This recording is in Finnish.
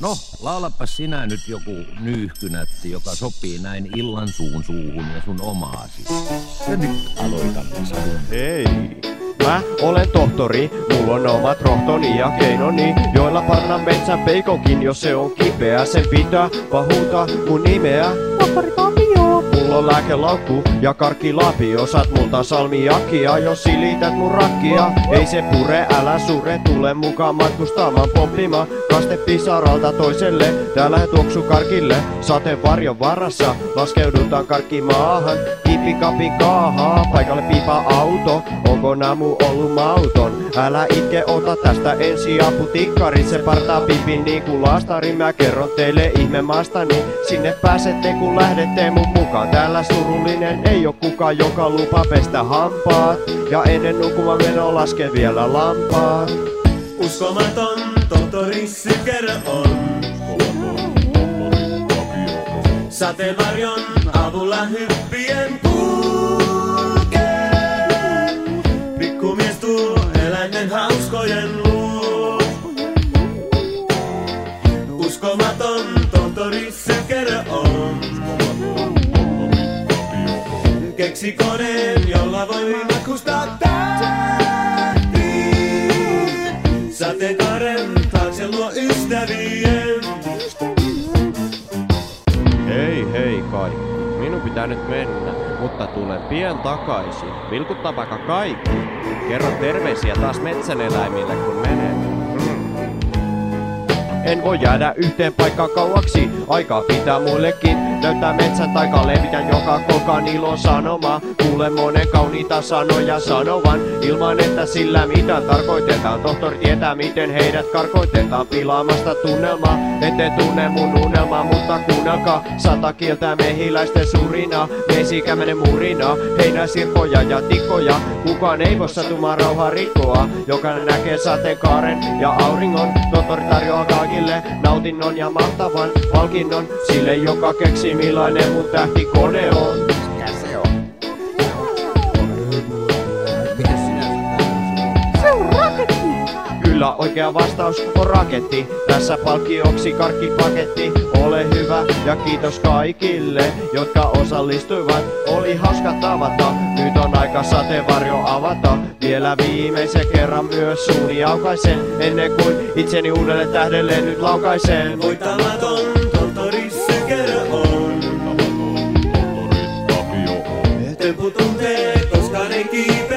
No, laulapa sinä nyt joku nyyhkynätti, joka sopii näin illan suun suuhun ja sun omaasi. Ja nyt aloitamme sadun. Hei! Mä olen tohtori, mulla on omat rohtoni ja keinoni, joilla parnan metsän peikonkin, jos se on kipeä. Sen pitää pahuta mun nimeä. Tohtori Tapio. Mulla on lääkelaukku ja karkkilapi, osat multa salmiakkia, jos silität mun rakkia. Ei se pure, älä sure, tule mukaan matkustamaan pomppima. Kaste pisaralta toiselle, täällä tuoksu karkille. Sateen varjon varassa, laskeudutaan karkkimaahan. Kippikapin kaahaa, paikalle piipa auto. Onko namu ollut mauton? Älä itke, ota tästä ensiapu tikkari. Se partaa pipin niin kuin lastari. Mä kerron teille ihme maastani. Sinne pääsette kun lähdette mun mukaan. Täällä surullinen ei oo kukaan, joka lupa pestä hampaat. Ja ennen nukuma meno laske vielä lampaat. Uskomaton tohtori Sykerö on. Sateenvarjon avulla hyppien kulkee. Pikkumies tuu eläinten hauskojen luo. Uskomaton tohtori Sykerö on. Keksi koneen, jolla voi matkustaa tähtiin. Taakse luo ystävien. Hei hei kaikki, minun pitää nyt mennä, mutta tulen pian takaisin. Vilkuttaa vaikka kaikki. Kerro terveisiä taas metsäneläimille kun menen. Mm. En voi jäädä yhteen paikkaan kauaksi, aikaa pitää muillekin Näyttää metsän taika levitä joka kokan ilon sanoma. Kuule monen kauniita sanoja sanovan Ilman että sillä mitä tarkoitetaan. Tohtori tietää miten heidät karkoitetaan. Pilaamasta tunnelmaa Ette tunne mun unelmaa mutta kuunnelkaa. Sata kieltää mehiläisten surina Meesikämenen murina Heinä sirkoja ja tikkoja Kukaan ei voi satumaan rauhaa rikkoa. Jokainen näkee sateenkaaren ja auringon. Tohtori tarjoaa kaikille nautinnon ja mahtavan palkinnon Sille joka keksi millainen mun tähtikone on Kyllä oikea vastaus on raketti. Tässä palkkioksi karkkipaketti. Ole hyvä ja kiitos kaikille, jotka osallistuivat. Oli hauska tavata. Nyt on aika sateenvarjo avata. Vielä viimeisen kerran myös suuni aukaisen. Ennen kuin itseni uudelle tähdelle nyt laukaisen. Voittamaton make it.